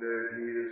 بالله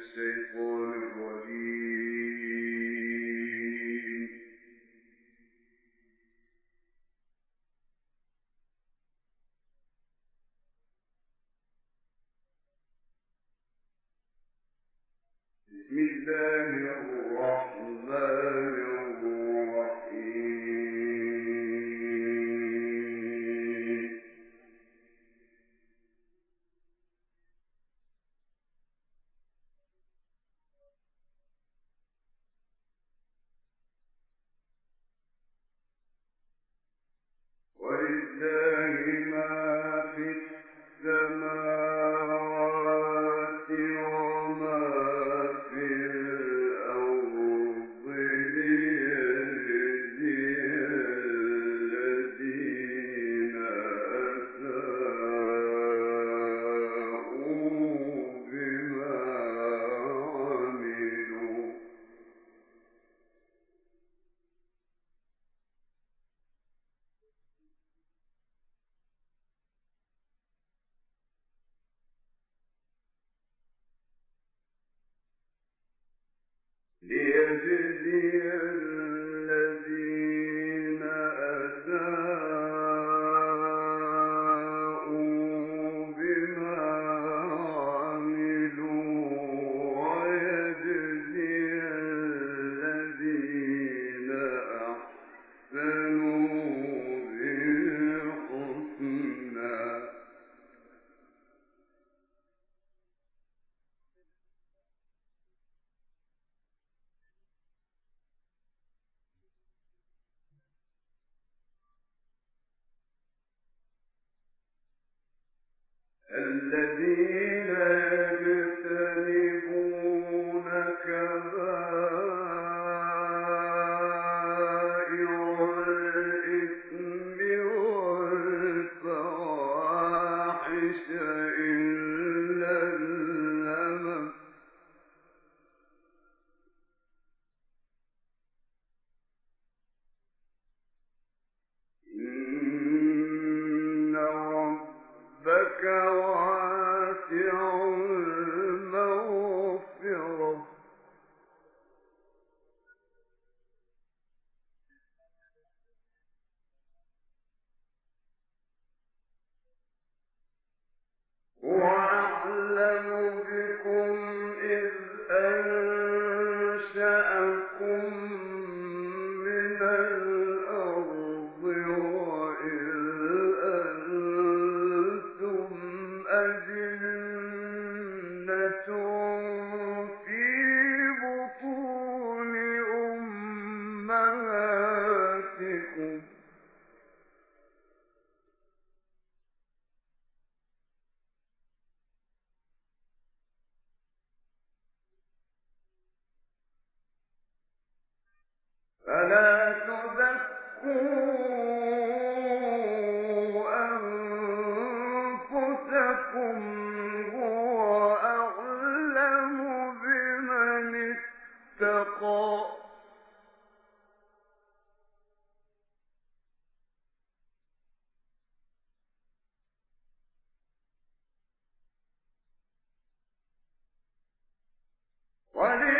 ولله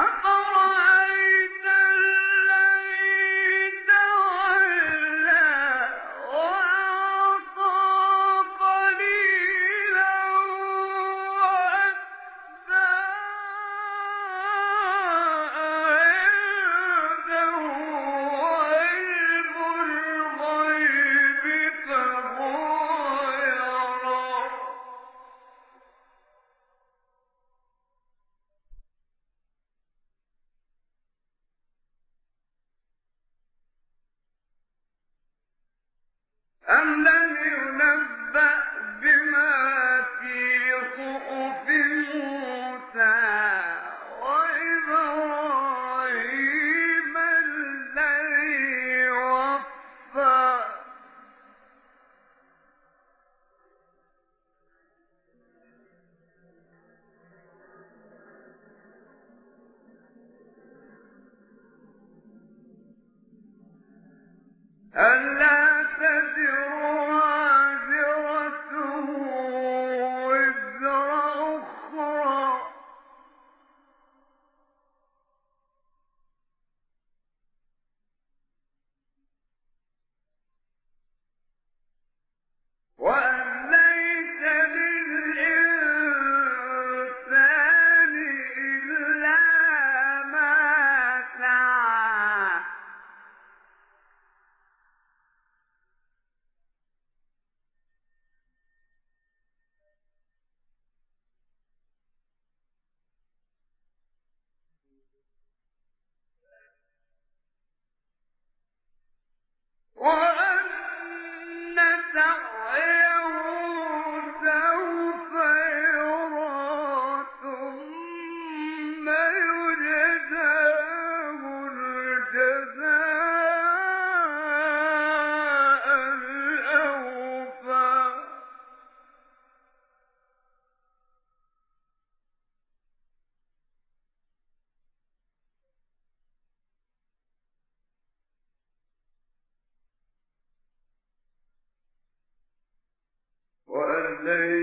وَأَن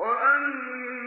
وأنه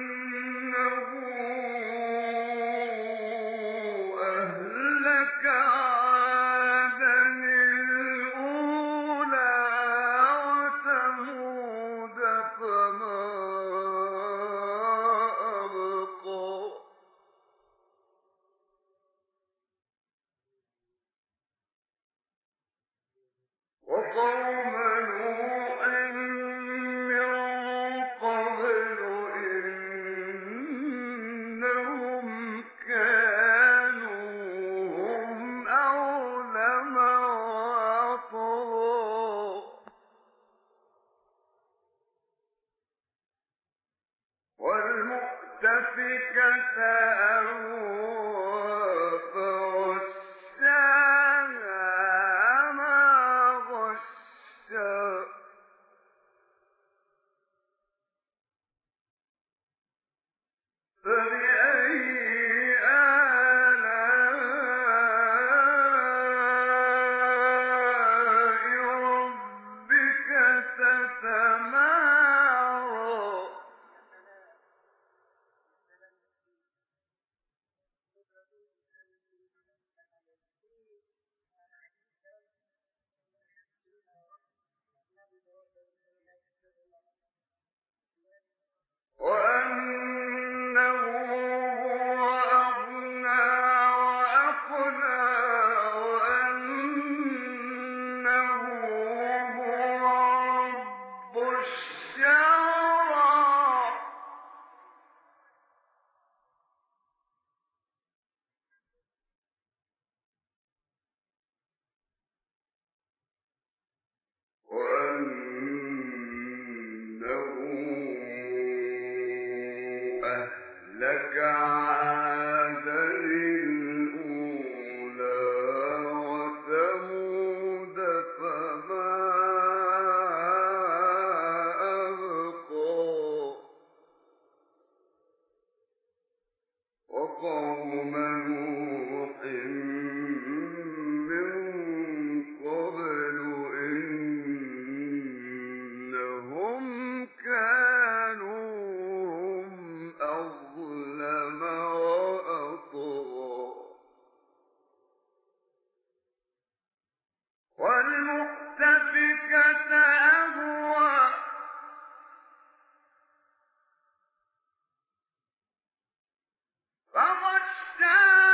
وأنه فغشاها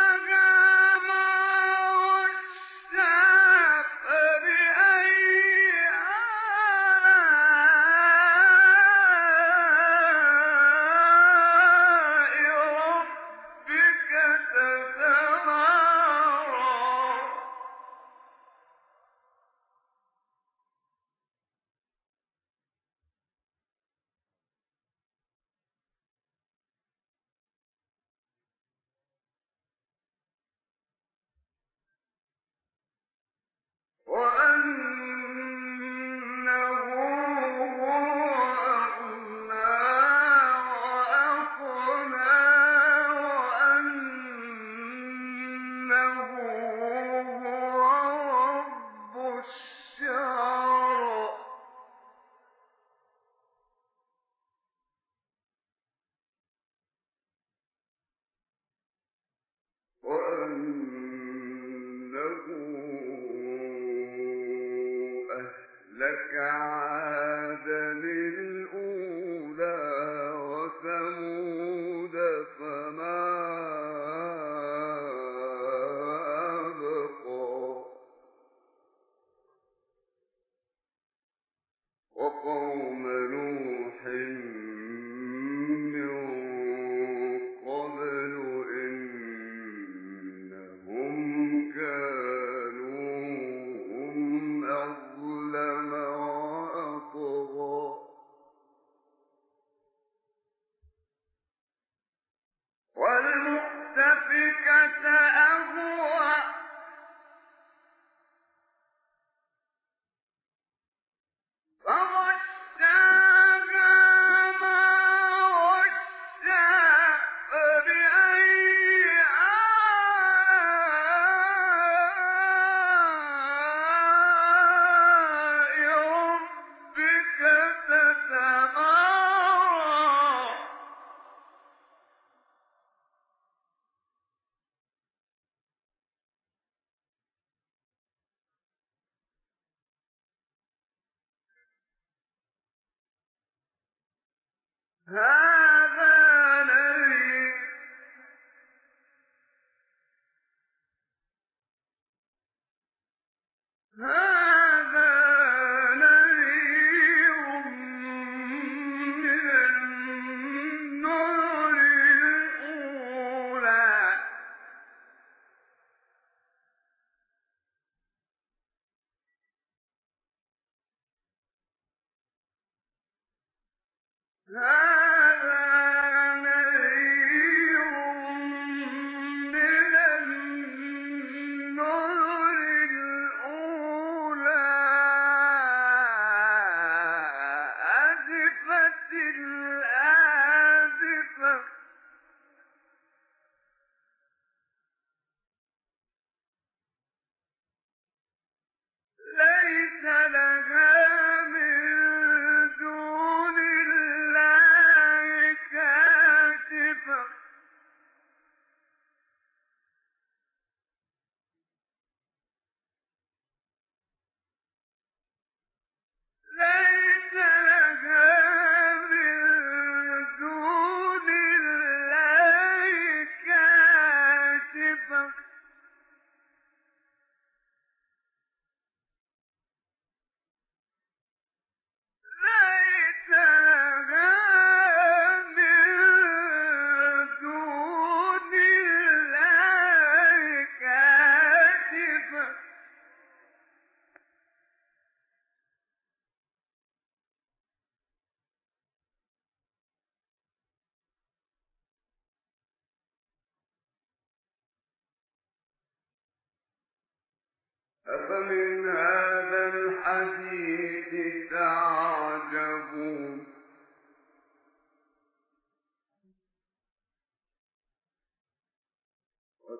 ہاں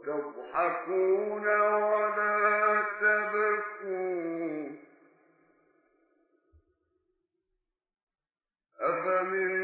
تضحكون ولا تبكون أفمن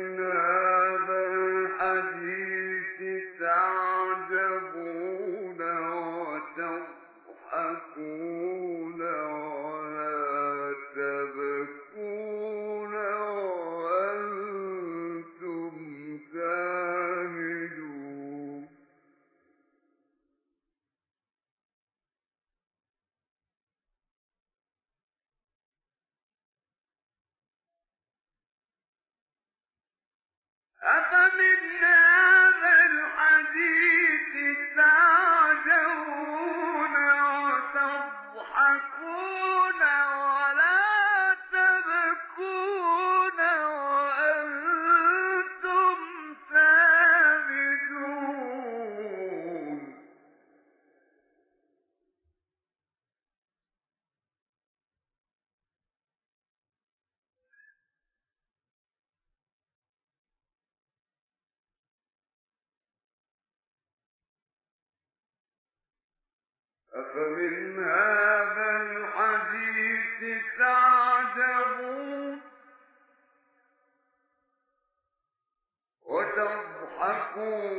أفمن ومن هذا الحديث تعجبون وتضحكون